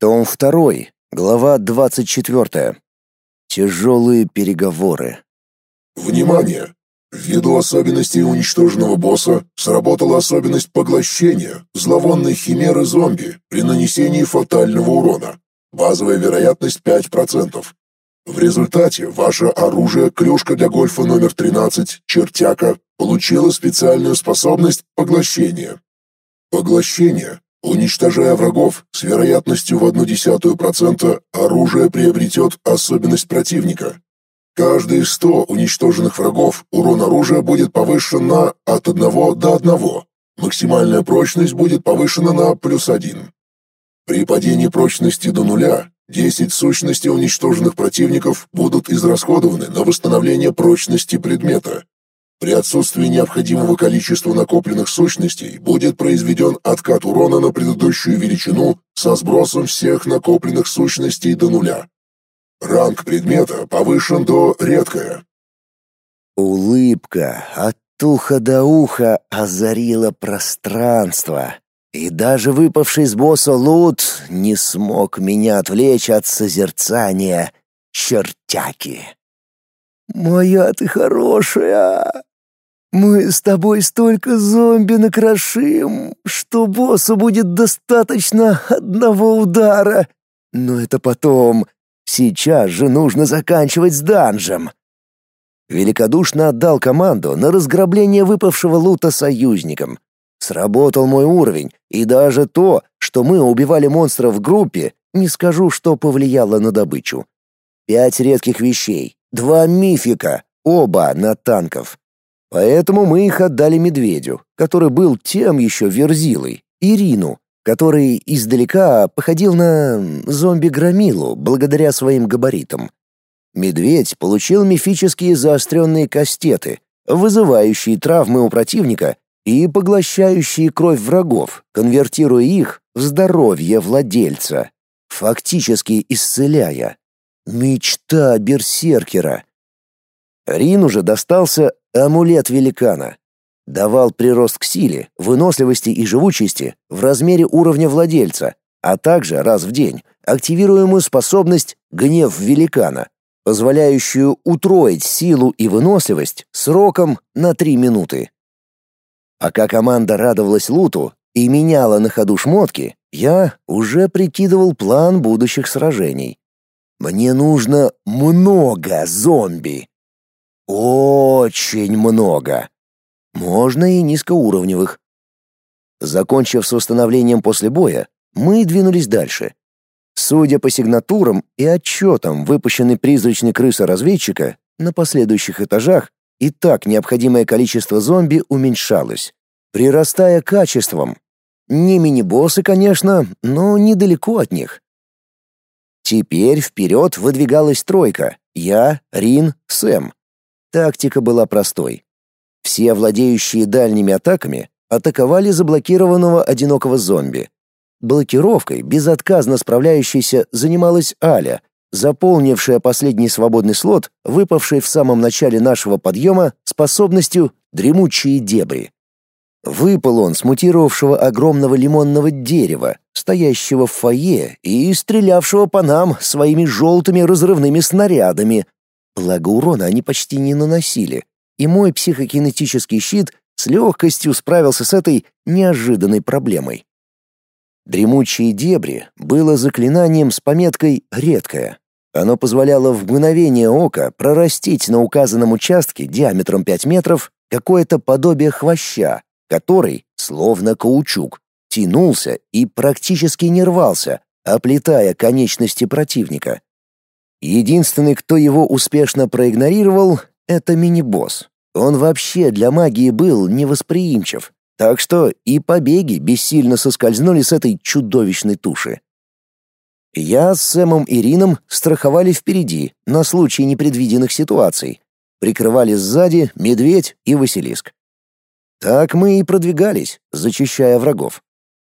Том 2, глава 24. Тяжелые переговоры. Внимание! Ввиду особенностей уничтоженного босса сработала особенность поглощения зловонной химеры зомби при нанесении фатального урона. Базовая вероятность 5%. В результате ваше оружие клюшка для гольфа номер 13 чертяка получило специальную способность поглощения. Поглощение. Уничтожая врагов с вероятностью в одну десятую процента, оружие приобретет особенность противника. Каждые 100 уничтоженных врагов урон оружия будет повышен на от 1 до 1. Максимальная прочность будет повышена на плюс 1. При падении прочности до нуля 10 сущностей уничтоженных противников будут израсходованы на восстановление прочности предмета. При отсутствии необходимого количества накопленных сущностей будет произведен откат урона на предыдущую величину со сбросом всех накопленных сущностей до нуля. Ранг предмета повышен до редкое. Улыбка от уха до уха озарила пространство, и даже выпавший с босса лут не смог меня отвлечь от созерцания чертяки. «Моя ты хорошая!» Мы с тобой столько зомби накрошим, что боссу будет достаточно одного удара. Но это потом. Сейчас же нужно заканчивать с данжем. Великодушно отдал команду на разграбление выпавшего лута союзникам. Сработал мой уровень, и даже то, что мы убивали монстров в группе, не скажу, что повлияло на добычу. Пять редких вещей, два мифика, оба на танков. Поэтому мы их отдали медведю, который был тем еще верзилой, Ирину, который издалека походил на зомби-громилу благодаря своим габаритам. Медведь получил мифические заостренные кастеты, вызывающие травмы у противника и поглощающие кровь врагов, конвертируя их в здоровье владельца, фактически исцеляя. Мечта берсеркера. Рину же достался Амулет великана. Давал прирост к силе, выносливости и живучести в размере уровня владельца, а также раз в день активируемую способность «Гнев великана», позволяющую утроить силу и выносливость сроком на 3 минуты. Пока команда радовалась луту и меняла на ходу шмотки, я уже прикидывал план будущих сражений. Мне нужно много зомби. Очень много. Можно и низкоуровневых. Закончив с восстановлением после боя, мы двинулись дальше. Судя по сигнатурам и отчетам выпущенной призрачной крысы-разведчика, на последующих этажах и так необходимое количество зомби уменьшалось, прирастая качеством. Не мини-боссы, конечно, но недалеко от них. Теперь вперед выдвигалась тройка — я, Рин, Сэм. Тактика была простой. Все владеющие дальними атаками атаковали заблокированного одинокого зомби. Блокировкой безотказно справляющейся занималась Аля, заполнившая последний свободный слот, выпавший в самом начале нашего подъема способностью «дремучие дебри». Выпал он с мутировавшего огромного лимонного дерева, стоящего в фойе и стрелявшего по нам своими желтыми разрывными снарядами, Благо урона они почти не наносили, и мой психокинетический щит с легкостью справился с этой неожиданной проблемой. Дремучие дебри было заклинанием с пометкой «редкое». Оно позволяло в мгновение ока прорастить на указанном участке диаметром 5 метров какое-то подобие хвоща, который, словно каучук, тянулся и практически не рвался, оплетая конечности противника. Единственный, кто его успешно проигнорировал, это мини-босс. Он вообще для магии был невосприимчив, так что и побеги бессильно соскользнули с этой чудовищной туши. Я с Сэмом и Рином страховали впереди на случай непредвиденных ситуаций, прикрывали сзади медведь и Василиск. Так мы и продвигались, зачищая врагов.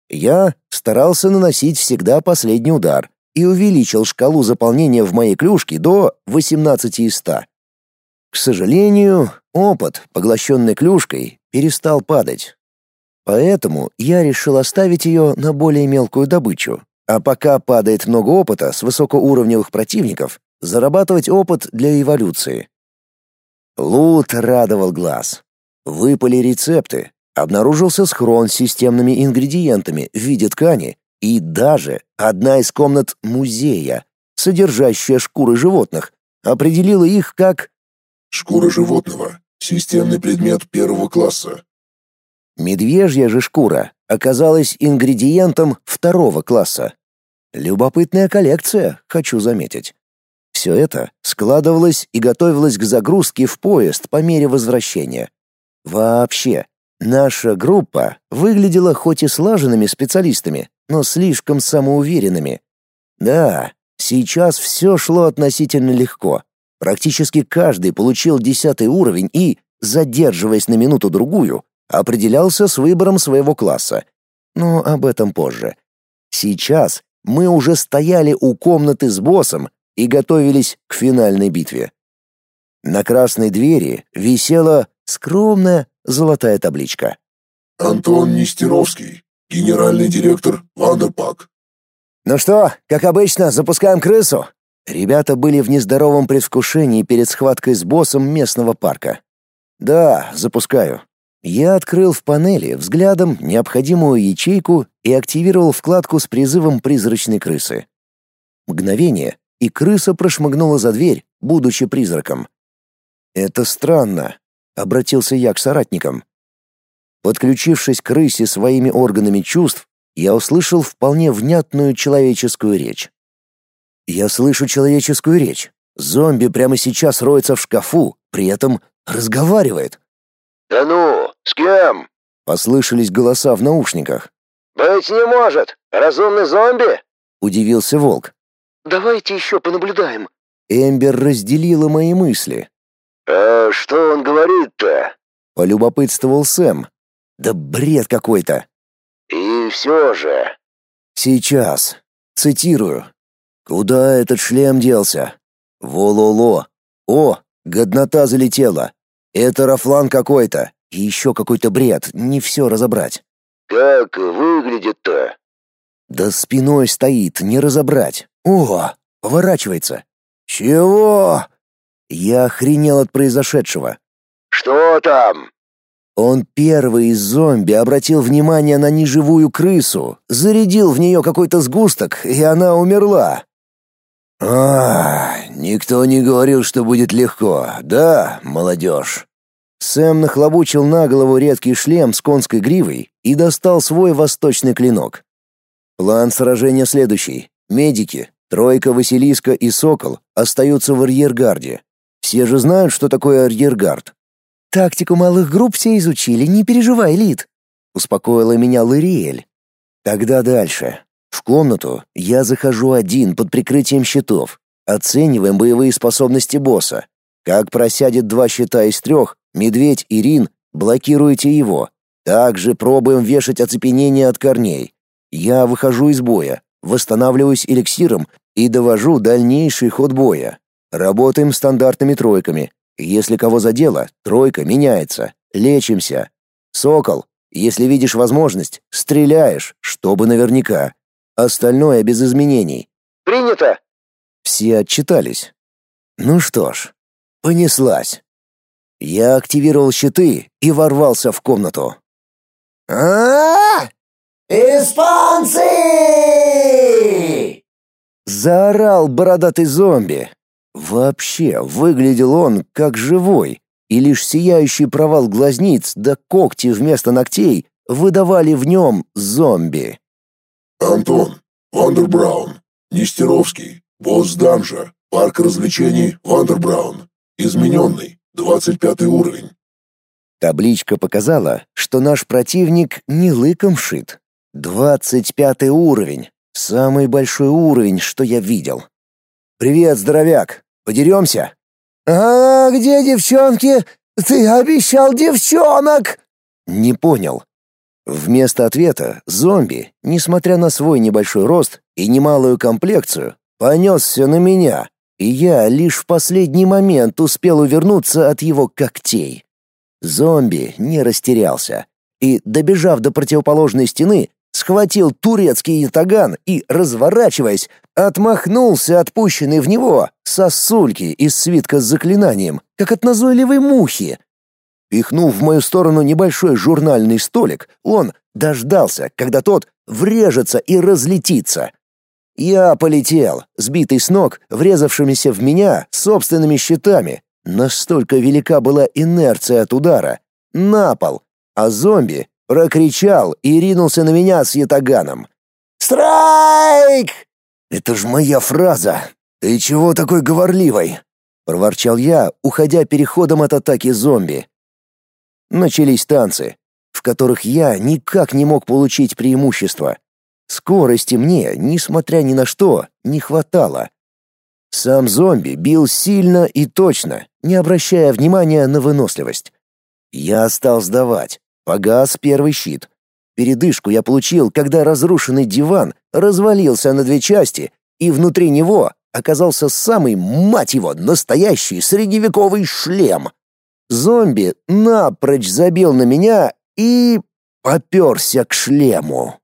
Я старался наносить всегда последний удар, и увеличил шкалу заполнения в моей клюшке до 18 из 100. К сожалению, опыт, поглощенный клюшкой, перестал падать. Поэтому я решил оставить ее на более мелкую добычу, А пока падает много опыта с высокоуровневых противников, зарабатывать опыт для эволюции. Лут радовал глаз. Выпали рецепты, обнаружился схрон с системными ингредиентами в виде ткани и даже одна из комнат музея, содержащая шкуры животных, определила их как «Шкура животного. Системный предмет первого класса». Медвежья же шкура оказалась ингредиентом второго класса. Любопытная коллекция, хочу заметить. Все это складывалось и готовилось к загрузке в поезд по мере возвращения. Вообще, наша группа выглядела хоть и слаженными специалистами, но слишком самоуверенными. Да, сейчас все шло относительно легко. Практически каждый получил десятый уровень и, задерживаясь на минуту-другую, определялся с выбором своего класса. Но об этом позже. Сейчас мы уже стояли у комнаты с боссом и готовились к финальной битве. На красной двери висела скромная золотая табличка. Антон Нестеровский, генеральный директор Вандерпак. Ну что, как обычно, запускаем крысу? Ребята были в нездоровом предвкушении перед схваткой с боссом местного парка. Да, запускаю. Я открыл в панели взглядом необходимую ячейку и активировал вкладку с призывом призрачной крысы. Мгновение, и крыса прошмыгнула за дверь, будучи призраком. «Это странно», — обратился я к соратникам. Подключившись к крысе своими органами чувств, я услышал вполне внятную человеческую речь. Я слышу человеческую речь. Зомби прямо сейчас роется в шкафу, при этом разговаривает. «Да ну, с кем?» — послышались голоса в наушниках. «Быть не может! Разумный зомби?» — удивился волк. «Давайте еще понаблюдаем». Эмбер разделила мои мысли. «А что он говорит-то?» — полюбопытствовал Сэм. «Да бред какой-то». «И все же...» «Сейчас. Цитирую. Куда этот шлем делся? Вололо. О, годнота залетела. Это рафлан какой-то. И еще какой-то бред, не все разобрать. Как выглядит-то? Да спиной стоит, не разобрать. О, поворачивается. Чего? Я охренел от произошедшего. Что там? Он первый из зомби обратил внимание на неживую крысу, зарядил в нее какой-то сгусток, и она умерла. А, никто не говорил, что будет легко. Да, молодежь. Сэм нахлобучил на голову редкий шлем с конской гривой и достал свой восточный клинок. План сражения следующий. Медики, тройка Василиска и Сокол остаются в арьергарде. Все же знают, что такое арьергард. Тактику малых групп все изучили, не переживай, Лид, успокоила меня Лариэль. Тогда дальше. В комнату я захожу один под прикрытием щитов. Оцениваем боевые способности босса. Как просядет два щита из трех, медведь и Рин, блокируете его. Также пробуем вешать оцепенение от корней. Я выхожу из боя, восстанавливаюсь эликсиром и довожу дальнейший ход боя. Работаем стандартными тройками. Если кого задело, тройка меняется. Лечимся. Сокол, если видишь возможность, стреляешь, чтобы наверняка. Остальное без изменений. Принято. Все отчитались. Ну что ж, понеслась. Я активировал щиты и ворвался в комнату. а Испанцы! Заорал бородатый зомби. Вообще, выглядел он как живой, и лишь сияющий провал глазниц да когти вместо ногтей выдавали в нем зомби. Антон, Вандербраун, Нестеровский, босс данжа, парк развлечений Вандербраун, измененный, 25 уровень. Табличка показала, что наш противник не лыком шит. 25 уровень, самый большой уровень, что я видел. Привет, здоровяк. Подеремся? А где девчонки? Ты обещал девчонок. Не понял. Вместо ответа зомби, несмотря на свой небольшой рост и немалую комплекцию, понесся на меня, и я лишь в последний момент успел увернуться от его когтей. Зомби не растерялся и, добежав до противоположной стены, схватил турецкий ятаган и, разворачиваясь, отмахнулся отпущенный в него сосульки из свитка с заклинанием, как от назойливой мухи. Пихнув в мою сторону небольшой журнальный столик, он дождался, когда тот врежется и разлетится. Я полетел, сбитый с ног, врезавшимися в меня собственными щитами. Настолько велика была инерция от удара. На пол. А зомби прокричал и ринулся на меня с ятаганом. «Страйк!» «Это ж моя фраза! Ты чего такой говорливый?» — проворчал я, уходя переходом от атаки зомби. Начались танцы, в которых я никак не мог получить преимущество. Скорости мне, несмотря ни на что, не хватало. Сам зомби бил сильно и точно, не обращая внимания на выносливость. Я стал сдавать. Погас первый щит. Передышку я получил, когда разрушенный диван развалился на две части, и внутри него оказался самый, мать его, настоящий средневековый шлем. Зомби напрочь забил на меня и попёрся к шлему.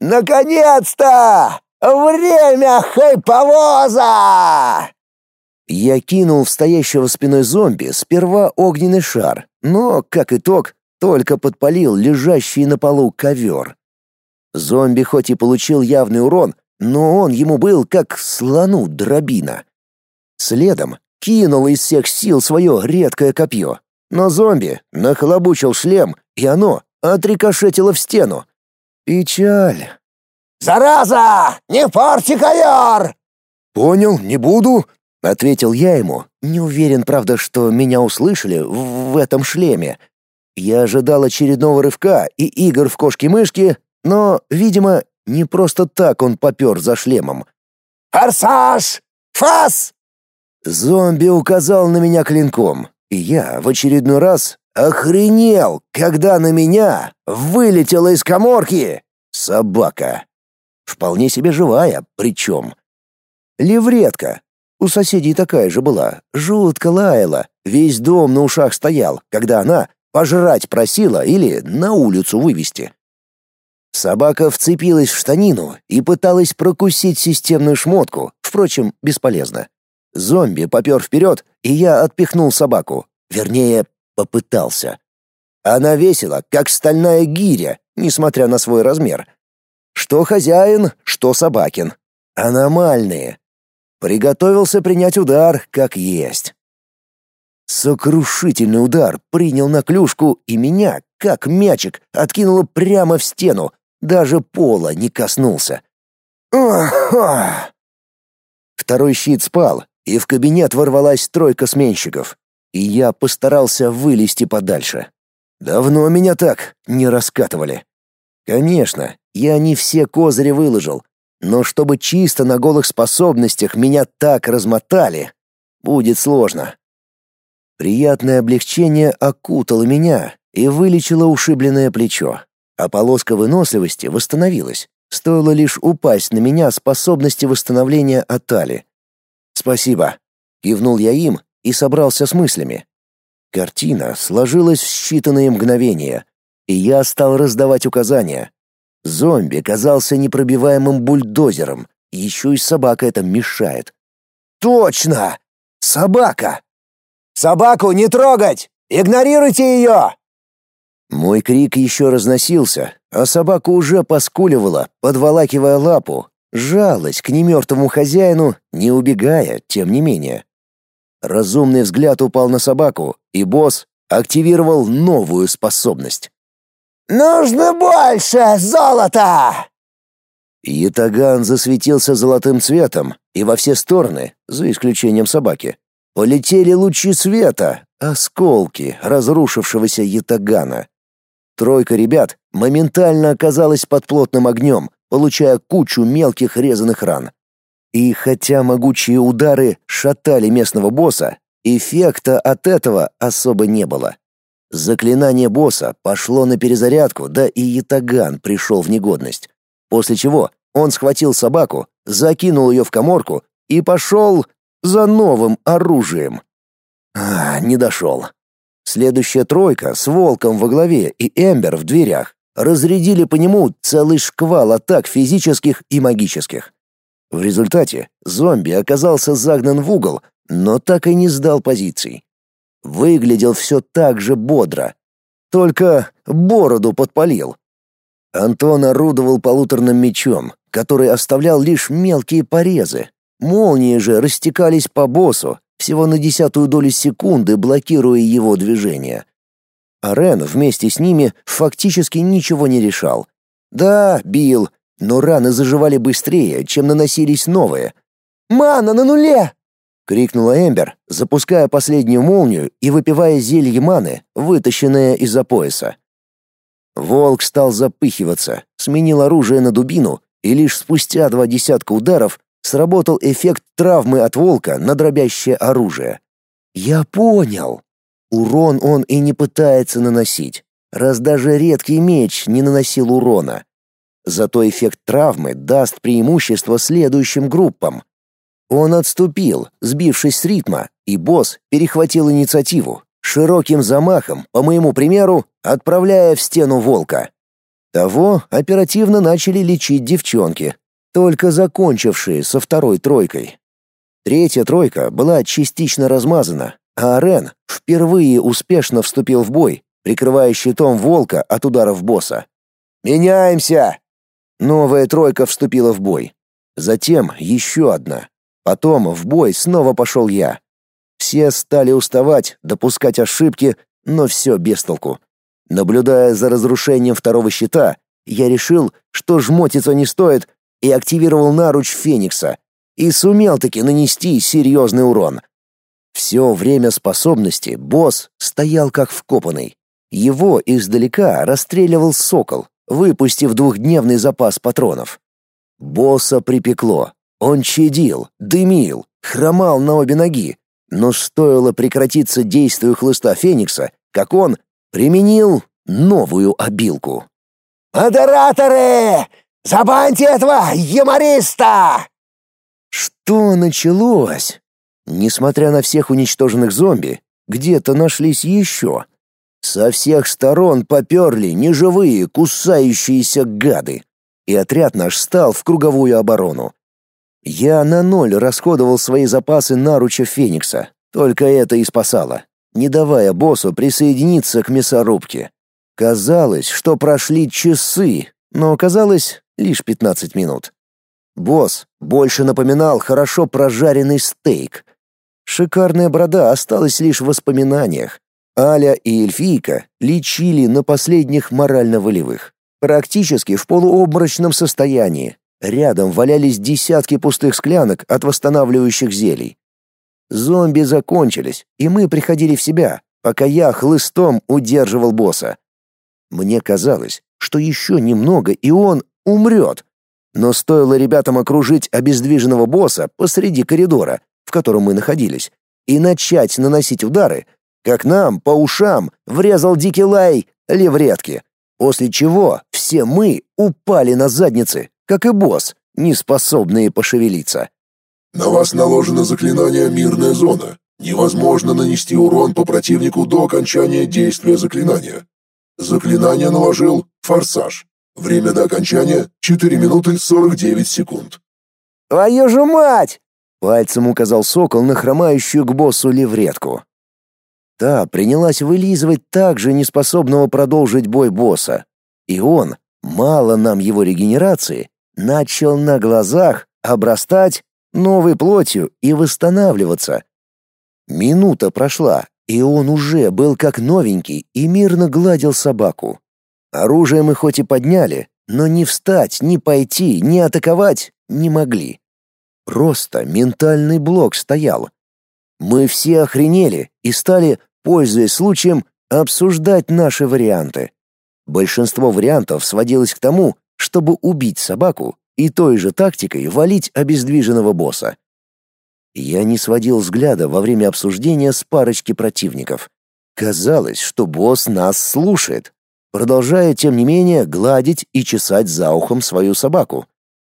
«Наконец-то! Время хайповоза!» Я кинул в стоящего спиной зомби сперва огненный шар, но, как итог, только подпалил лежащий на полу ковер. Зомби хоть и получил явный урон, но он ему был как слону дробина. Следом кинул из всех сил свое редкое копье, но зомби нахлобучил шлем, и оно отрикошетило в стену. Печаль. «Зараза! Не порти ковер!» «Понял, не буду», — ответил я ему. Не уверен, правда, что меня услышали в, в этом шлеме. Я ожидал очередного рывка и игр в кошки-мышки, но, видимо, не просто так он попер за шлемом. «Форсаж! Фас!» Зомби указал на меня клинком, и я в очередной раз охренел, когда на меня вылетела из коморки собака. Вполне себе живая, причем. Левретка. У соседей такая же была, жутко лаяла, весь дом на ушах стоял, когда она пожрать просила или на улицу вывести. Собака вцепилась в штанину и пыталась прокусить системную шмотку, впрочем, бесполезно. Зомби попер вперед, и я отпихнул собаку. Вернее, попытался. Она весила, как стальная гиря, несмотря на свой размер. Что хозяин, что собакин. Аномальные. Приготовился принять удар, как есть. Сокрушительный удар принял на клюшку, и меня, как мячик, откинуло прямо в стену, даже пола не коснулся. Второй щит спал, и в кабинет ворвалась тройка сменщиков, и я постарался вылезти подальше. Давно меня так не раскатывали. Конечно, я не все козыри выложил, но чтобы чисто на голых способностях меня так размотали, будет сложно. Приятное облегчение окутало меня и вылечило ушибленное плечо а полоска выносливости восстановилась. Стоило лишь упасть на меня способности восстановления Атали. «Спасибо», — кивнул я им и собрался с мыслями. Картина сложилась в считанные мгновения, и я стал раздавать указания. Зомби казался непробиваемым бульдозером, еще и собака это мешает. «Точно! Собака! Собаку не трогать! Игнорируйте ее!» Мой крик еще разносился, а собака уже поскуливала, подволакивая лапу, жалась к немертвому хозяину, не убегая, тем не менее. Разумный взгляд упал на собаку, и босс активировал новую способность. «Нужно больше золота!» Ятаган засветился золотым цветом, и во все стороны, за исключением собаки, полетели лучи света, осколки разрушившегося ятагана. Тройка ребят моментально оказалась под плотным огнем, получая кучу мелких резаных ран. И хотя могучие удары шатали местного босса, эффекта от этого особо не было. Заклинание босса пошло на перезарядку, да и Ятаган пришел в негодность. После чего он схватил собаку, закинул ее в коморку и пошел за новым оружием. А, не дошел. Следующая тройка с волком во главе и Эмбер в дверях разрядили по нему целый шквал атак физических и магических. В результате зомби оказался загнан в угол, но так и не сдал позиций. Выглядел все так же бодро, только бороду подпалил. Антон орудовал полуторным мечом, который оставлял лишь мелкие порезы. Молнии же растекались по боссу, всего на десятую долю секунды блокируя его движение. А вместе с ними фактически ничего не решал. Да, бил, но раны заживали быстрее, чем наносились новые. «Мана на нуле!» — крикнула Эмбер, запуская последнюю молнию и выпивая зелье маны, вытащенное из-за пояса. Волк стал запыхиваться, сменил оружие на дубину, и лишь спустя два десятка ударов сработал эффект травмы от волка на дробящее оружие. Я понял. Урон он и не пытается наносить, раз даже редкий меч не наносил урона. Зато эффект травмы даст преимущество следующим группам. Он отступил, сбившись с ритма, и босс перехватил инициативу, широким замахом, по моему примеру, отправляя в стену волка. Того оперативно начали лечить девчонки, только закончившие со второй тройкой. Третья тройка была частично размазана, а Рен впервые успешно вступил в бой, прикрывая щитом волка от ударов босса. «Меняемся!» Новая тройка вступила в бой. Затем еще одна. Потом в бой снова пошел я. Все стали уставать, допускать ошибки, но все без толку. Наблюдая за разрушением второго щита, я решил, что жмотиться не стоит, и активировал наруч Феникса, и сумел таки нанести серьезный урон. Все время способности босс стоял как вкопанный. Его издалека расстреливал сокол, выпустив двухдневный запас патронов. Босса припекло. Он чадил, дымил, хромал на обе ноги, но стоило прекратиться действию хлыста Феникса, как он применил новую обилку. «Модераторы! Забаньте этого юмориста!» Что началось? Несмотря на всех уничтоженных зомби, где-то нашлись еще. Со всех сторон поперли неживые, кусающиеся гады, и отряд наш стал в круговую оборону. Я на ноль расходовал свои запасы наруча Феникса, только это и спасало, не давая боссу присоединиться к мясорубке. Казалось, что прошли часы, но оказалось лишь 15 минут. Босс больше напоминал хорошо прожаренный стейк. Шикарная борода осталась лишь в воспоминаниях. Аля и Эльфийка лечили на последних морально-волевых. Практически в полуобморочном состоянии. Рядом валялись десятки пустых склянок от восстанавливающих зелий. Зомби закончились, и мы приходили в себя, пока я хлыстом удерживал босса. Мне казалось, что еще немного, и он умрет. Но стоило ребятам окружить обездвиженного босса посреди коридора, в котором мы находились, и начать наносить удары, как нам по ушам врезал дикий лай левретки, после чего все мы упали на задницы, как и босс, не способные пошевелиться. На вас наложено заклинание «Мирная зона». Невозможно нанести урон по противнику до окончания действия заклинания. Заклинание наложил «Форсаж». Время до окончания — 4 минуты 49 секунд. «Твою же мать!» — пальцем указал сокол на хромающую к боссу левретку. Та принялась вылизывать так же неспособного продолжить бой босса. И он, мало нам его регенерации, начал на глазах обрастать новой плотью и восстанавливаться. Минута прошла, и он уже был как новенький и мирно гладил собаку. Оружие мы хоть и подняли, но ни встать, ни пойти, ни атаковать не могли. Просто ментальный блок стоял. Мы все охренели и стали, пользуясь случаем, обсуждать наши варианты. Большинство вариантов сводилось к тому, чтобы убить собаку и той же тактикой валить обездвиженного босса. Я не сводил взгляда во время обсуждения с парочки противников. Казалось, что босс нас слушает, продолжая, тем не менее, гладить и чесать за ухом свою собаку.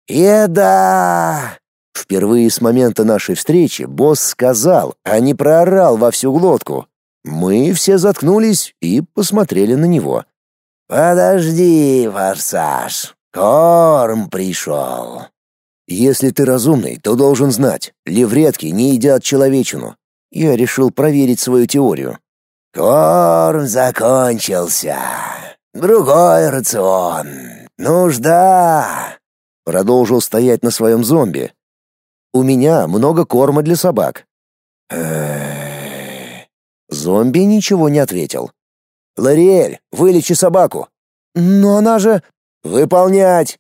«Еда!» Впервые с момента нашей встречи босс сказал, а не проорал во всю глотку. Мы все заткнулись и посмотрели на него. «Подожди, Форсаж, корм пришел». «Если ты разумный, то должен знать, левретки не едят человечину». Я решил проверить свою теорию. «Корм закончился. Другой рацион. Нужда!» Продолжил стоять на своем зомби. «У меня много корма для собак». Зомби ничего не ответил. «Лориэль, вылечи собаку!» «Но она же...» «Выполнять!»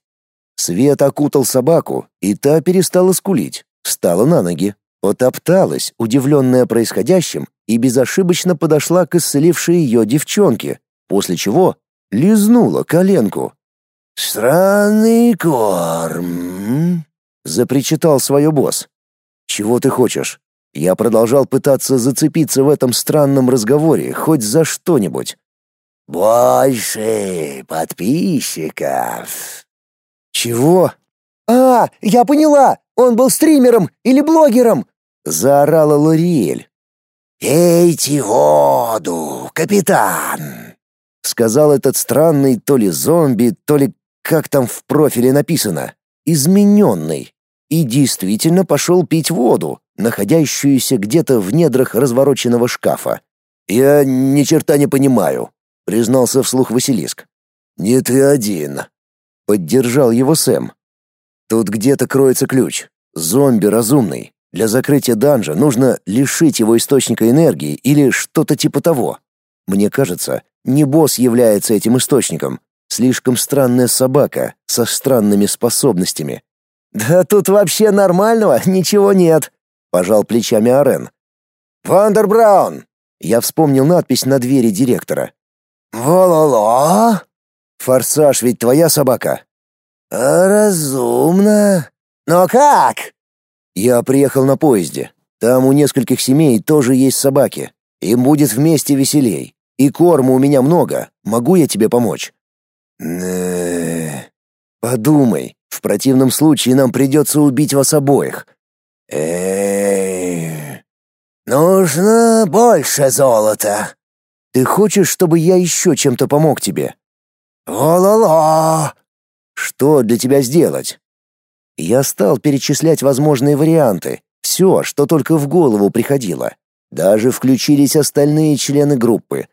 Свет окутал собаку, и та перестала скулить, встала на ноги, потопталась, удивленная происходящим, и безошибочно подошла к исцелившей ее девчонке, после чего лизнула коленку. «Странный корм», — запричитал свое босс. «Чего ты хочешь?» Я продолжал пытаться зацепиться в этом странном разговоре хоть за что-нибудь. «Больше подписчиков». «Чего?» «А, я поняла! Он был стримером или блогером!» — заорала Лориэль. «Пейте воду, капитан!» — сказал этот странный то ли зомби, то ли, как там в профиле написано, измененный. И действительно пошел пить воду, находящуюся где-то в недрах развороченного шкафа. «Я ни черта не понимаю», — признался вслух Василиск. «Не ты один», — поддержал его Сэм. «Тут где-то кроется ключ. Зомби разумный. Для закрытия данжа нужно лишить его источника энергии или что-то типа того. Мне кажется, не босс является этим источником. Слишком странная собака со странными способностями. Да тут вообще нормального ничего нет, пожал плечами Арен. Вандер Браун. Я вспомнил надпись на двери директора. Вололо? Форсаж ведь твоя собака. Разумно. Но как? Я приехал на поезде. Там у нескольких семей тоже есть собаки. Им будет вместе веселей. И корма у меня много. Могу я тебе помочь? Подумай. В противном случае нам придется убить вас обоих. Э, нужно больше золота. Ты хочешь, чтобы я еще чем-то помог тебе? О-ла-ла. Что для тебя сделать? Я стал перечислять возможные варианты, все, что только в голову приходило. Даже включились остальные члены группы.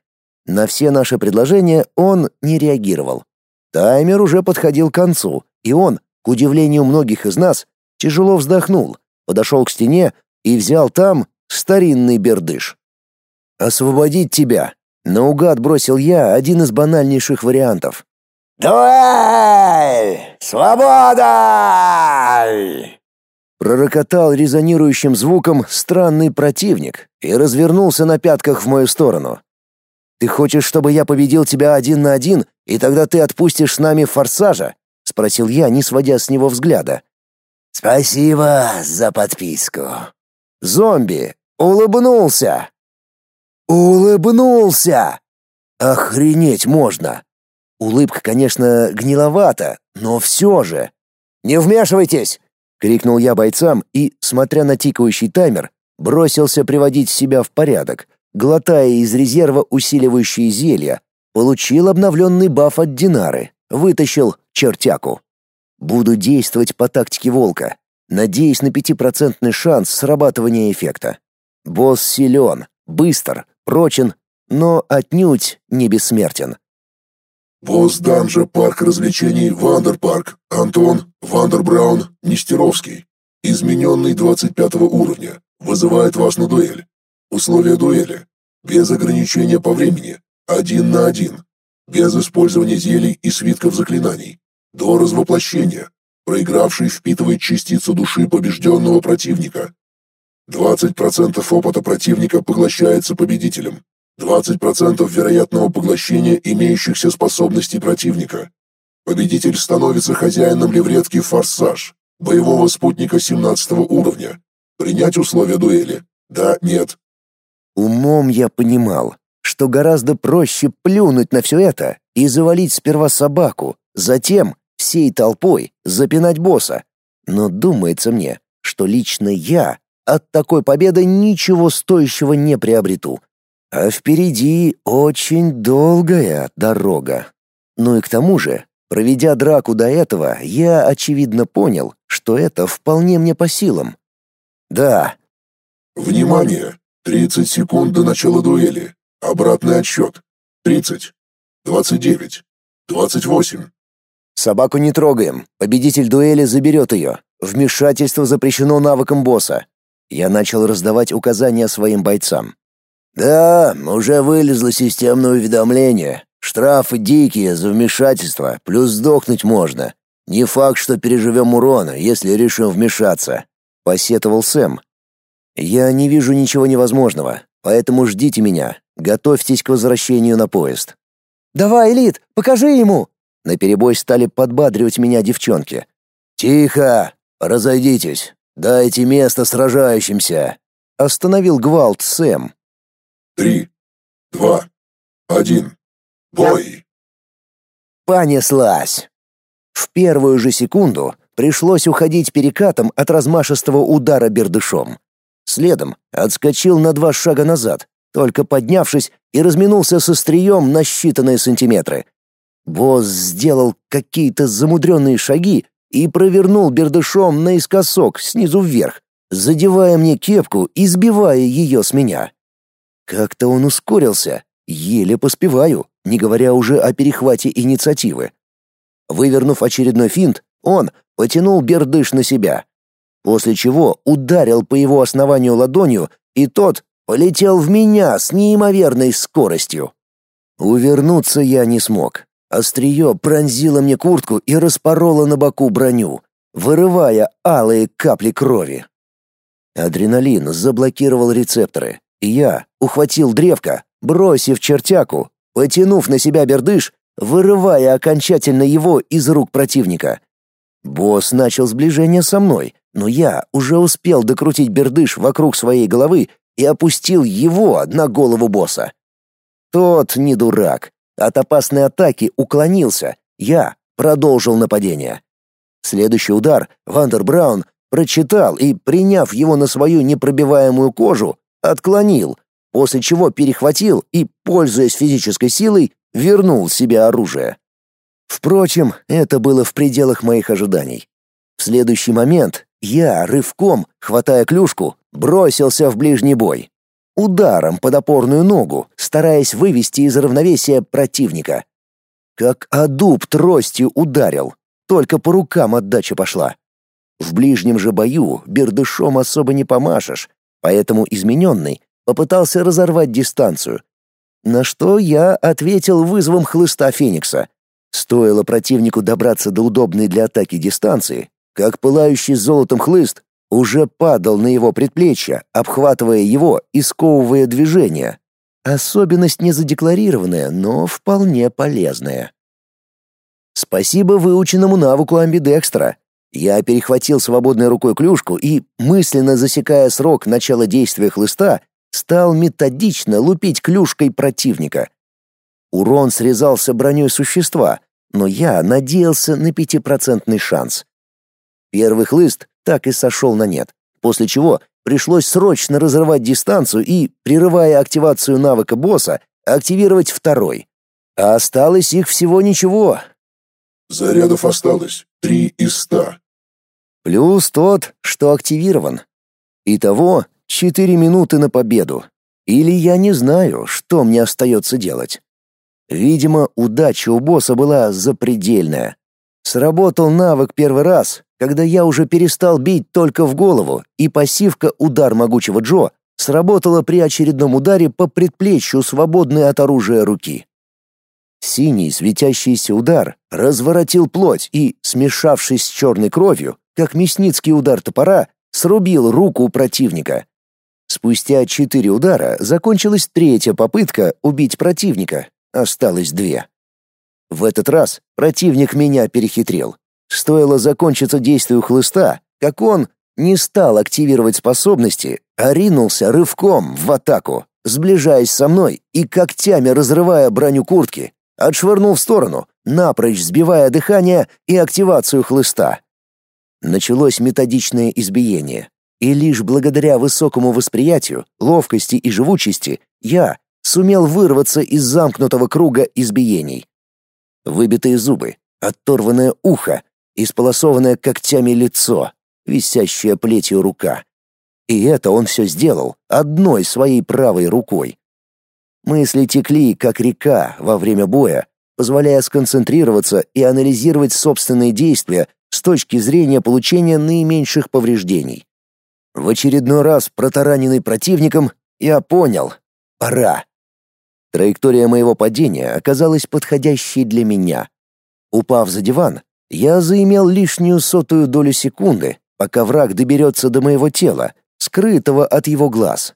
На все наши предложения он не реагировал. Таймер уже подходил к концу, и он, к удивлению многих из нас, тяжело вздохнул, подошел к стене и взял там старинный бердыш. «Освободить тебя!» Наугад бросил я один из банальнейших вариантов. «Дуэль! Свобода!» Пророкотал резонирующим звуком странный противник и развернулся на пятках в мою сторону. «Ты хочешь, чтобы я победил тебя один на один, и тогда ты отпустишь с нами форсажа?» — спросил я, не сводя с него взгляда. «Спасибо за подписку». Зомби улыбнулся. Улыбнулся! Охренеть можно! Улыбка, конечно, гниловата, но все же. «Не вмешивайтесь!» — крикнул я бойцам и, смотря на тикающий таймер, бросился приводить себя в порядок, глотая из резерва усиливающие зелья, получил обновленный баф от Динары, вытащил чертяку. Буду действовать по тактике волка, надеясь на пятипроцентный шанс срабатывания эффекта. Босс силен, быстр, прочен, но отнюдь не бессмертен. Босс данжа парк развлечений Вандерпарк Антон Вандербраун Нестеровский. Измененный 25 уровня. Вызывает вас на дуэль. Условия дуэли. Без ограничения по времени. Один на один. Без использования зелий и свитков заклинаний. До развоплощения. Проигравший впитывает частицу души побежденного противника. 20% опыта противника поглощается победителем. 20% вероятного поглощения имеющихся способностей противника. Победитель становится хозяином левретки «Форсаж», боевого спутника 17 уровня. Принять условия дуэли? Да, нет. Умом я понимал, что гораздо проще плюнуть на все это и завалить сперва собаку, затем всей толпой запинать босса. Но думается мне, что лично я от такой победы ничего стоящего не приобрету. А впереди очень долгая дорога. Ну и к тому же, проведя драку до этого, я очевидно понял, что это вполне мне по силам. Да. Внимание! 30 секунд до начала дуэли. Обратный отсчет. 30, 29, 28. Собаку не трогаем. Победитель дуэли заберет ее. Вмешательство запрещено навыком босса. Я начал раздавать указания своим бойцам. Да, уже вылезло системное уведомление. Штрафы дикие за вмешательство, плюс сдохнуть можно. Не факт, что переживем урон, если решим вмешаться, посетовал Сэм. Я не вижу ничего невозможного, поэтому ждите меня. Готовьтесь к возвращению на поезд. Давай, Элит, покажи ему. На перебой стали подбадривать меня девчонки. Тихо, разойдитесь. Дайте место сражающимся. Остановил гвалт Сэм. Три, два, один. Бой! Понеслась. В первую же секунду пришлось уходить перекатом от размашистого удара бердышом. Следом отскочил на два шага назад, только поднявшись и разминулся со стрием на считанные сантиметры. Босс сделал какие-то замудренные шаги и провернул бердышом наискосок снизу вверх, задевая мне кепку и сбивая ее с меня. Как-то он ускорился, еле поспеваю не говоря уже о перехвате инициативы. Вывернув очередной финт, он потянул бердыш на себя, после чего ударил по его основанию ладонью, и тот полетел в меня с неимоверной скоростью. Увернуться я не смог. Острие пронзило мне куртку и распороло на боку броню, вырывая алые капли крови. Адреналин заблокировал рецепторы, я ухватил древко, бросив чертяку, потянув на себя бердыш, вырывая окончательно его из рук противника. Босс начал сближение со мной, но я уже успел докрутить бердыш вокруг своей головы и опустил его на голову босса. Тот не дурак. От опасной атаки уклонился. Я продолжил нападение. Следующий удар Вандер Браун прочитал и, приняв его на свою непробиваемую кожу, отклонил, после чего перехватил и, пользуясь физической силой, вернул себе оружие. Впрочем, это было в пределах моих ожиданий. В следующий момент я, рывком, хватая клюшку, бросился в ближний бой. Ударом под опорную ногу, стараясь вывести из равновесия противника. Как адуб тростью ударил, только по рукам отдача пошла. В ближнем же бою бердышом особо не помашешь, поэтому измененный попытался разорвать дистанцию. На что я ответил вызовом хлыста Феникса. Стоило противнику добраться до удобной для атаки дистанции, как пылающий золотом хлыст уже падал на его предплечье, обхватывая его и сковывая движение. Особенность не задекларированная, но вполне полезная. Спасибо выученному навыку амбидекстра. Я перехватил свободной рукой клюшку и, мысленно засекая срок начала действия хлыста, стал методично лупить клюшкой противника. Урон срезался броней существа, но я надеялся на пятипроцентный шанс. Первый хлыст так и сошел на нет, после чего пришлось срочно разрывать дистанцию и, прерывая активацию навыка босса, активировать второй. А осталось их всего ничего. Зарядов осталось три из ста. Плюс тот, что активирован. Итого Четыре минуты на победу. Или я не знаю, что мне остается делать. Видимо, удача у босса была запредельная. Сработал навык первый раз, когда я уже перестал бить только в голову, и пассивка «Удар могучего Джо» сработала при очередном ударе по предплечью свободной от оружия руки. Синий светящийся удар разворотил плоть и, смешавшись с черной кровью, как мясницкий удар топора, срубил руку противника. Спустя четыре удара закончилась третья попытка убить противника. Осталось две. В этот раз противник меня перехитрил. Стоило закончиться действию хлыста, как он не стал активировать способности, а ринулся рывком в атаку, сближаясь со мной и когтями разрывая броню куртки, отшвырнул в сторону, напрочь сбивая дыхание и активацию хлыста. Началось методичное избиение. И лишь благодаря высокому восприятию, ловкости и живучести я сумел вырваться из замкнутого круга избиений. выбитые зубы, оторванное ухо, исполосованное когтями лицо, висящая плетью рука. И это он все сделал одной своей правой рукой. Мысли текли, как река во время боя, позволяя сконцентрироваться и анализировать собственные действия с точки зрения получения наименьших повреждений. В очередной раз протараненный противником, я понял — пора. Траектория моего падения оказалась подходящей для меня. Упав за диван, я заимел лишнюю сотую долю секунды, пока враг доберется до моего тела, скрытого от его глаз.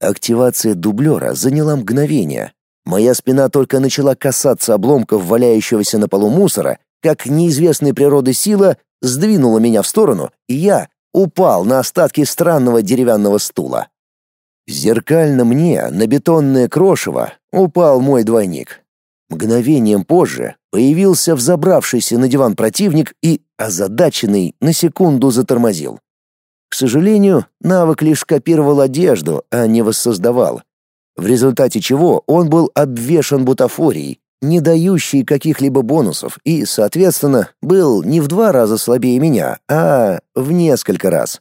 Активация дублера заняла мгновение. Моя спина только начала касаться обломков валяющегося на полу мусора, как неизвестной природы сила сдвинула меня в сторону, и я упал на остатки странного деревянного стула. Зеркально мне на бетонное крошево упал мой двойник. Мгновением позже появился взобравшийся на диван противник и, озадаченный, на секунду затормозил. К сожалению, навык лишь копировал одежду, а не воссоздавал. В результате чего он был обвешан бутафорией, не дающей каких-либо бонусов, и, соответственно, был не в два раза слабее меня, а в несколько раз.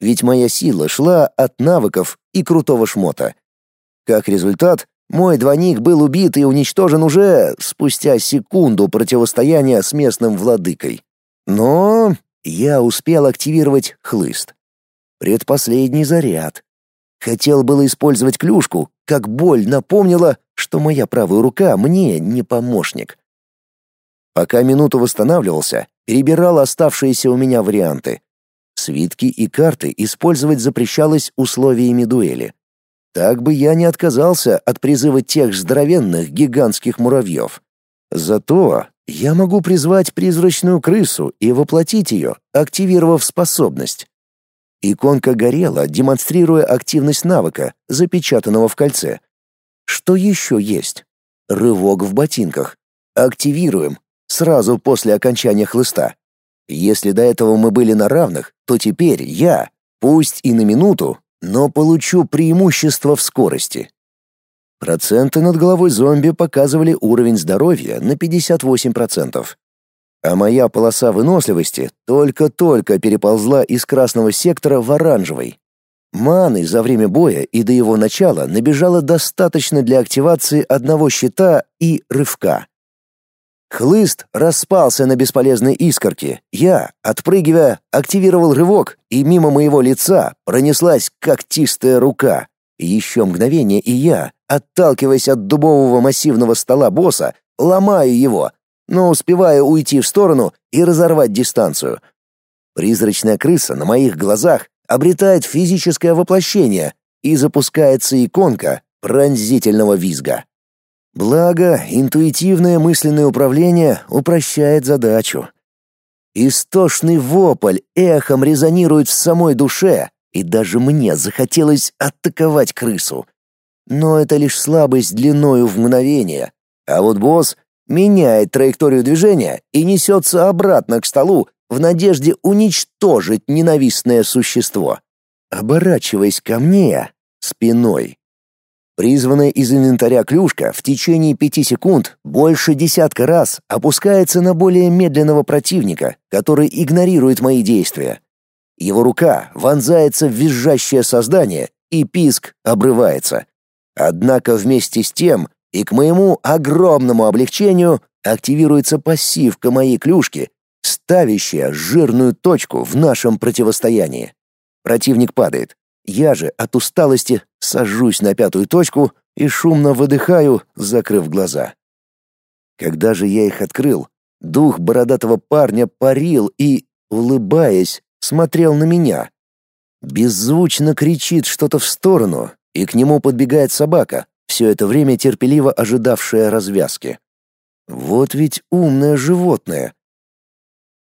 Ведь моя сила шла от навыков и крутого шмота. Как результат, мой двойник был убит и уничтожен уже спустя секунду противостояния с местным владыкой. Но я успел активировать хлыст. Предпоследний заряд. Хотел было использовать клюшку, как боль напомнила, что моя правая рука мне не помощник. Пока минуту восстанавливался, перебирал оставшиеся у меня варианты. Свитки и карты использовать запрещалось условиями дуэли. Так бы я не отказался от призыва тех здоровенных гигантских муравьев. Зато я могу призвать призрачную крысу и воплотить ее, активировав способность. Иконка горела, демонстрируя активность навыка, запечатанного в кольце. Что еще есть? Рывок в ботинках. Активируем. Сразу после окончания хлыста. Если до этого мы были на равных, то теперь я, пусть и на минуту, но получу преимущество в скорости. Проценты над головой зомби показывали уровень здоровья на 58% а моя полоса выносливости только-только переползла из красного сектора в оранжевый. Маны за время боя и до его начала набежало достаточно для активации одного щита и рывка. Хлыст распался на бесполезной искорке. Я, отпрыгивая, активировал рывок, и мимо моего лица пронеслась когтистая рука. Еще мгновение, и я, отталкиваясь от дубового массивного стола босса, ломаю его, но успеваю уйти в сторону и разорвать дистанцию. Призрачная крыса на моих глазах обретает физическое воплощение и запускается иконка пронзительного визга. Благо, интуитивное мысленное управление упрощает задачу. Истошный вопль эхом резонирует в самой душе, и даже мне захотелось атаковать крысу. Но это лишь слабость длиною в мгновение, а вот босс меняет траекторию движения и несется обратно к столу в надежде уничтожить ненавистное существо, оборачиваясь ко мне спиной. Призванная из инвентаря клюшка в течение пяти секунд больше десятка раз опускается на более медленного противника, который игнорирует мои действия. Его рука вонзается в визжащее создание, и писк обрывается. Однако вместе с тем и к моему огромному облегчению активируется пассивка моей клюшки, ставящая жирную точку в нашем противостоянии. Противник падает. Я же от усталости сажусь на пятую точку и шумно выдыхаю, закрыв глаза. Когда же я их открыл, дух бородатого парня парил и, улыбаясь, смотрел на меня. Беззвучно кричит что-то в сторону, и к нему подбегает собака, все это время терпеливо ожидавшая развязки. Вот ведь умное животное.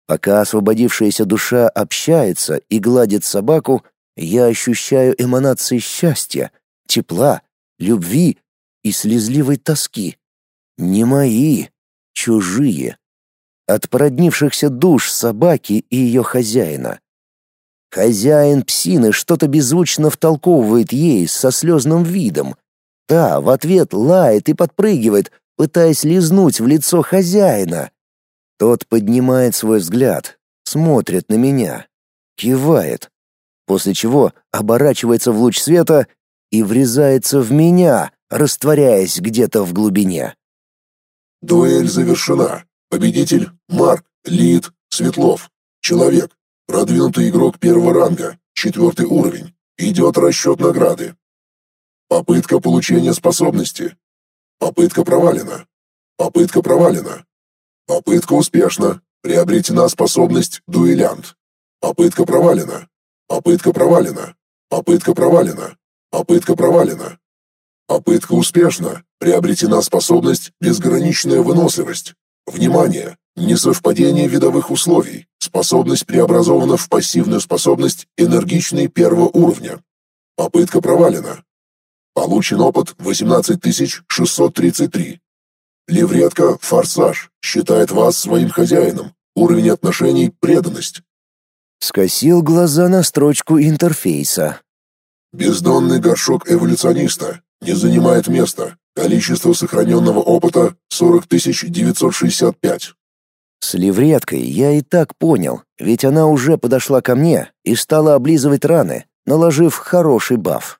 Пока освободившаяся душа общается и гладит собаку, я ощущаю эманации счастья, тепла, любви и слезливой тоски. Не мои, чужие. От породнившихся душ собаки и ее хозяина. Хозяин псины что-то беззвучно втолковывает ей со слезным видом, Та в ответ лает и подпрыгивает, пытаясь лизнуть в лицо хозяина. Тот поднимает свой взгляд, смотрит на меня, кивает, после чего оборачивается в луч света и врезается в меня, растворяясь где-то в глубине. Дуэль завершена. Победитель Марк Лид Светлов. Человек. Продвинутый игрок первого ранга. Четвертый уровень. Идет расчет награды. Попытка получения способности. Попытка провалена. Попытка провалена. Попытка успешна. Приобретена способность дуэлянт. Попытка провалена. Попытка провалена. Попытка провалена. Попытка провалена. Попытка успешна. Приобретена способность безграничная выносливость. Внимание! Несовпадение видовых условий. Способность преобразована в пассивную способность энергичной первого уровня. Попытка провалена. Получен опыт 18633. Левретка «Форсаж» считает вас своим хозяином. Уровень отношений – преданность. Скосил глаза на строчку интерфейса. Бездонный горшок эволюциониста не занимает места. Количество сохраненного опыта – 40965. С левреткой я и так понял, ведь она уже подошла ко мне и стала облизывать раны, наложив хороший баф.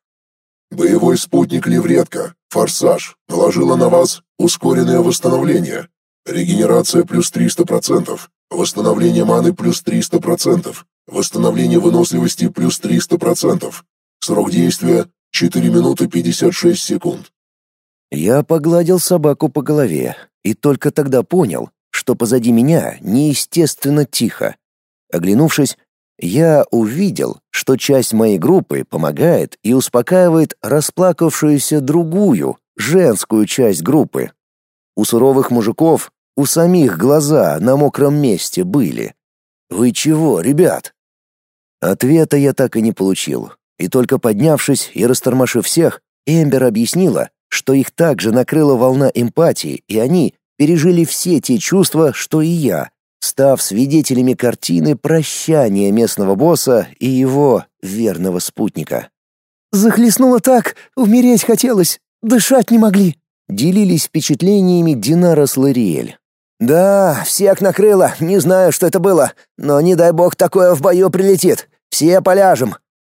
Боевой спутник Левретка, Форсаж, наложила на вас ускоренное восстановление. Регенерация плюс 300%, восстановление маны плюс 300%, восстановление выносливости плюс 300%. Срок действия 4 минуты 56 секунд. Я погладил собаку по голове и только тогда понял, что позади меня неестественно тихо. Оглянувшись, я увидел, что часть моей группы помогает и успокаивает расплакавшуюся другую, женскую часть группы. У суровых мужиков у самих глаза на мокром месте были. «Вы чего, ребят?» Ответа я так и не получил, и только поднявшись и растормошив всех, Эмбер объяснила, что их также накрыла волна эмпатии, и они пережили все те чувства, что и я, став свидетелями картины прощания местного босса и его верного спутника. «Захлестнуло так, умереть хотелось, дышать не могли», — делились впечатлениями Динара с. «Да, всех накрыло, не знаю, что это было, но не дай бог такое в бою прилетит, все поляжем»,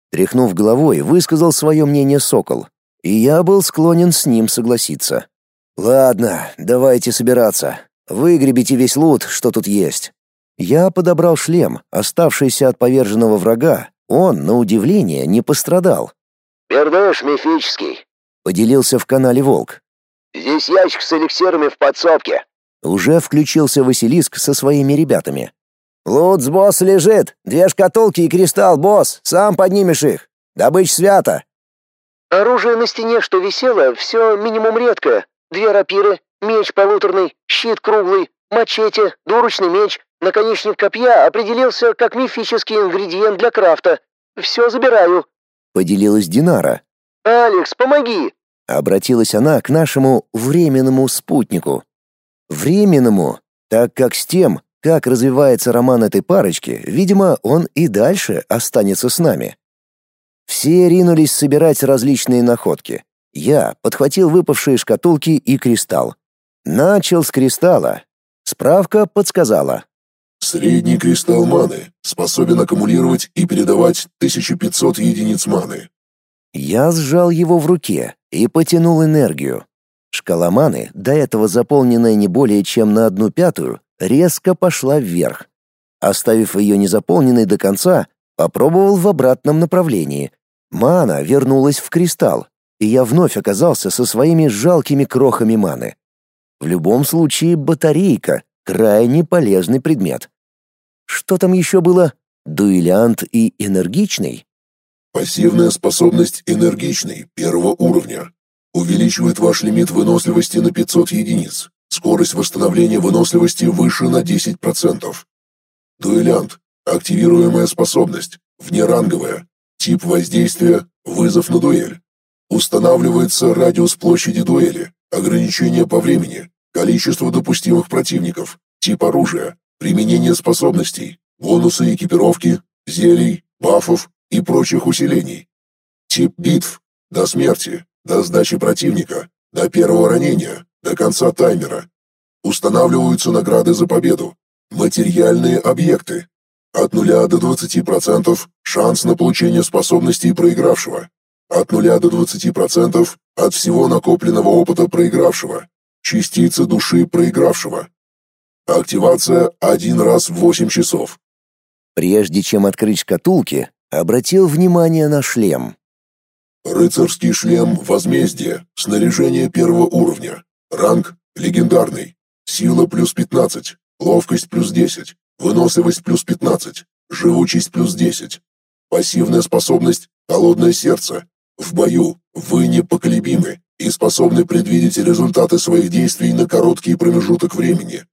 Тряхнув головой, высказал свое мнение Сокол, и я был склонен с ним согласиться. «Ладно, давайте собираться. Выгребите весь лут, что тут есть». Я подобрал шлем, оставшийся от поверженного врага. Он, на удивление, не пострадал. «Пердыш мифический», — поделился в канале Волк. «Здесь ящик с эликсирами в подсобке». Уже включился Василиск со своими ребятами. «Лут с босс лежит. Две шкатулки и кристалл, босс. Сам поднимешь их. Добыча свята». «Оружие на стене, что висело, все минимум редкое. Две рапиры, меч полуторный, щит круглый, мачете, двуручный меч, наконечник копья определился как мифический ингредиент для крафта. Все забираю», — поделилась Динара. «Алекс, помоги!» — обратилась она к нашему временному спутнику. Временному, так как с тем, как развивается роман этой парочки, видимо, он и дальше останется с нами. Все ринулись собирать различные находки. Я подхватил выпавшие шкатулки и кристалл. Начал с кристалла. Справка подсказала. Средний кристалл маны способен аккумулировать и передавать 1500 единиц маны. Я сжал его в руке и потянул энергию. Шкала маны, до этого заполненная не более чем на одну пятую, резко пошла вверх. Оставив ее незаполненной до конца, попробовал в обратном направлении. Мана вернулась в кристалл, и я вновь оказался со своими жалкими крохами маны. В любом случае батарейка — крайне полезный предмет. Что там еще было? Дуэлянт и энергичный? Пассивная способность энергичный первого уровня. Увеличивает ваш лимит выносливости на 500 единиц. Скорость восстановления выносливости выше на 10%. Дуэлянт. Активируемая способность. Внеранговая. Тип воздействия – вызов на дуэль. Устанавливается радиус площади дуэли, ограничение по времени, количество допустимых противников, тип оружия, применение способностей, бонусы экипировки, зелий, бафов и прочих усилений. Тип битв – до смерти, до сдачи противника, до первого ранения, до конца таймера. Устанавливаются награды за победу. Материальные объекты. От 0 до 20% шанс на получение способностей проигравшего. От 0 до 20% от всего накопленного опыта проигравшего. Частицы души проигравшего. Активация один раз в 8 часов. Прежде чем открыть шкатулки, обратил внимание на шлем. Рыцарский шлем возмездия, снаряжение первого уровня. Ранг легендарный. Сила плюс 15, ловкость плюс 10, выносливость плюс 15, живучесть плюс 10. Пассивная способность холодное сердце. В бою вы непоколебимы и способны предвидеть результаты своих действий на короткий промежуток времени.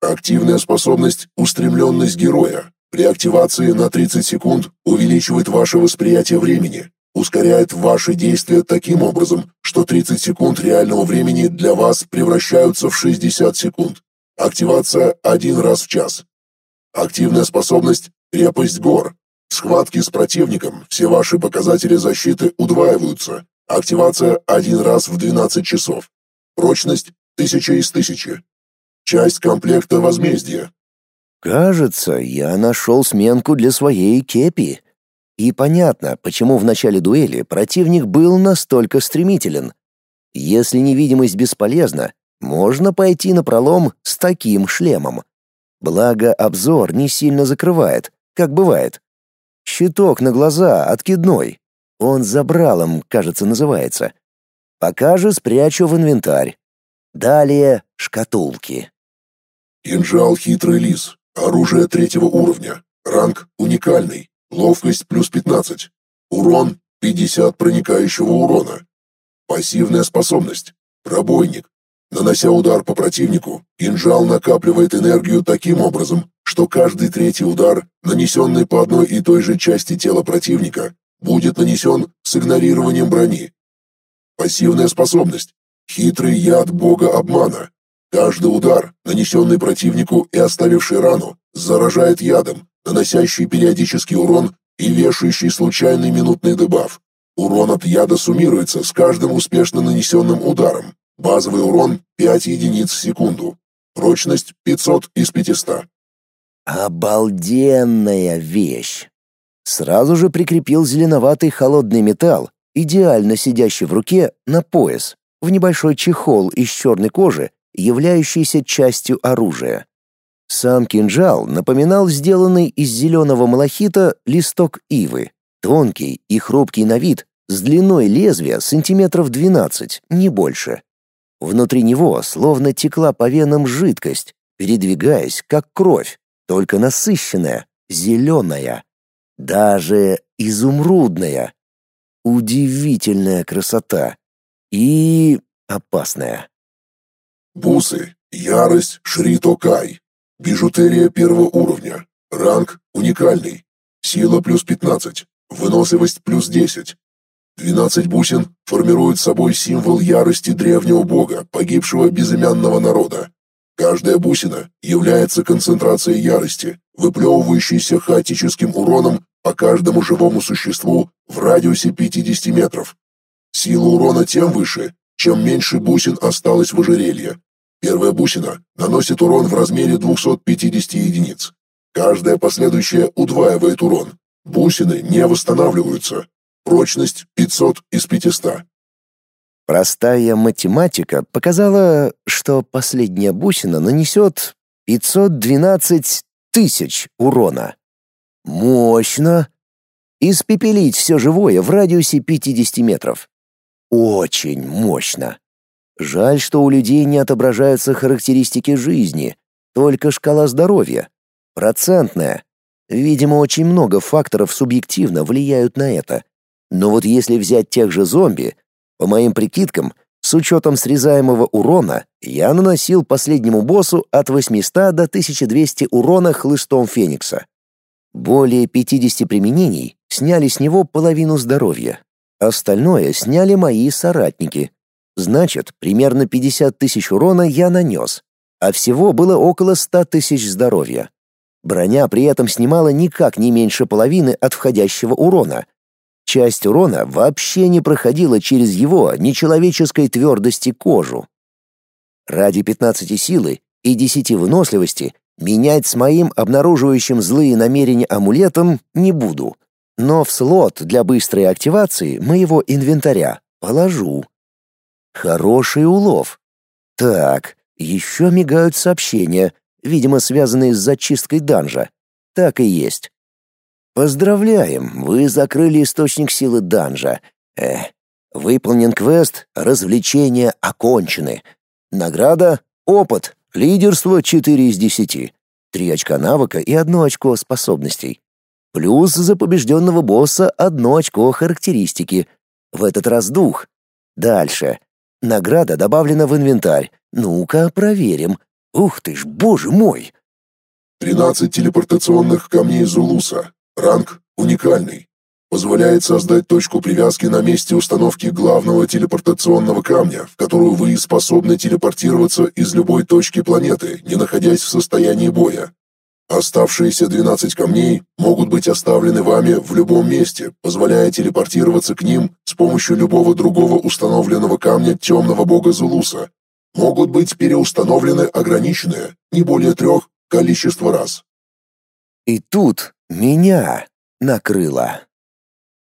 Активная способность устремленность героя. При активации на 30 секунд увеличивает ваше восприятие времени, ускоряет ваши действия таким образом, что 30 секунд реального времени для вас превращаются в 60 секунд. Активация один раз в час. Активная способность «Крепость гор». В схватке с противником все ваши показатели защиты удваиваются. Активация один раз в 12 часов. Прочность тысяча из тысячи. Часть комплекта возмездия. Кажется, я нашел сменку для своей кепи. И понятно, почему в начале дуэли противник был настолько стремителен. Если невидимость бесполезна, можно пойти на пролом с таким шлемом. Благо, обзор не сильно закрывает, как бывает. Щиток на глаза откидной. Он забралом, кажется, называется. Пока же спрячу в инвентарь. Далее шкатулки. Кинжал «Хитрый лис». Оружие третьего уровня. Ранг уникальный. Ловкость плюс 15. Урон 50 проникающего урона. Пассивная способность. Пробойник. Нанося удар по противнику, кинжал накапливает энергию таким образом, что каждый третий удар, нанесенный по одной и той же части тела противника, будет нанесен с игнорированием брони. Пассивная способность. Хитрый яд бога обмана. Каждый удар, нанесенный противнику и оставивший рану, заражает ядом, наносящий периодический урон и вешающий случайный минутный дебаф. Урон от яда суммируется с каждым успешно нанесенным ударом. Базовый урон 5 единиц в секунду. Прочность 500 из 500. Обалденная вещь. Сразу же прикрепил зеленоватый холодный металл, идеально сидящий в руке, на пояс, в небольшой чехол из черной кожи являющийся частью оружия. Сам кинжал напоминал сделанный из зеленого малахита листок ивы, тонкий и хрупкий на вид, с длиной лезвия сантиметров 12, не больше. Внутри него словно текла по венам жидкость, передвигаясь как кровь, только насыщенная, зеленая, даже изумрудная. Удивительная красота и опасная. Бусы. Ярость Шритокай. Бижутерия первого уровня. Ранг уникальный. Сила плюс 15. Выносливость плюс 10. 12 бусин формируют собой символ ярости древнего бога, погибшего безымянного народа. Каждая бусина является концентрацией ярости, выплевывающейся хаотическим уроном по каждому живому существу в радиусе 50 метров. Сила урона тем выше, чем меньше бусин осталось в ожерелье, Первая бусина наносит урон в размере 250 единиц. Каждая последующая удваивает урон. Бусины не восстанавливаются. Прочность 500 из 500. Простая математика показала, что последняя бусина нанесет 512 тысяч урона. Мощно. Испепелить все живое в радиусе 50 метров. Очень мощно. Жаль, что у людей не отображаются характеристики жизни, только шкала здоровья. Процентная. Видимо, очень много факторов субъективно влияют на это. Но вот если взять тех же зомби, по моим прикидкам, с учетом срезаемого урона, я наносил последнему боссу от 800 до 1200 урона хлыстом Феникса. Более 50 применений сняли с него половину здоровья. Остальное сняли мои соратники, Значит, примерно 50 тысяч урона я нанес, а всего было около 100 тысяч здоровья. Броня при этом снимала никак не меньше половины от входящего урона. Часть урона вообще не проходила через его нечеловеческой твердости кожу. Ради 15 силы и 10 выносливости менять с моим обнаруживающим злые намерения амулетом не буду. Но в слот для быстрой активации моего инвентаря положу. Хороший улов. Так, еще мигают сообщения, видимо, связанные с зачисткой данжа. Так и есть. Поздравляем, вы закрыли источник силы данжа. Эх, выполнен квест, развлечения окончены. Награда — опыт, лидерство 4 из 10. 3 очка навыка и 1 очко способностей. Плюс за побежденного босса одно очко характеристики. В этот раз дух. Дальше. Награда добавлена в инвентарь. Ну-ка, проверим. Ух ты ж, боже мой! 13 телепортационных камней Зулуса. Ранг уникальный. Позволяет создать точку привязки на месте установки главного телепортационного камня, в которую вы способны телепортироваться из любой точки планеты, не находясь в состоянии боя. Оставшиеся 12 камней могут быть оставлены вами в любом месте, позволяя телепортироваться к ним с помощью любого другого установленного камня темного бога Зулуса. Могут быть переустановлены ограниченное, не более трех, количество раз. И тут меня накрыло.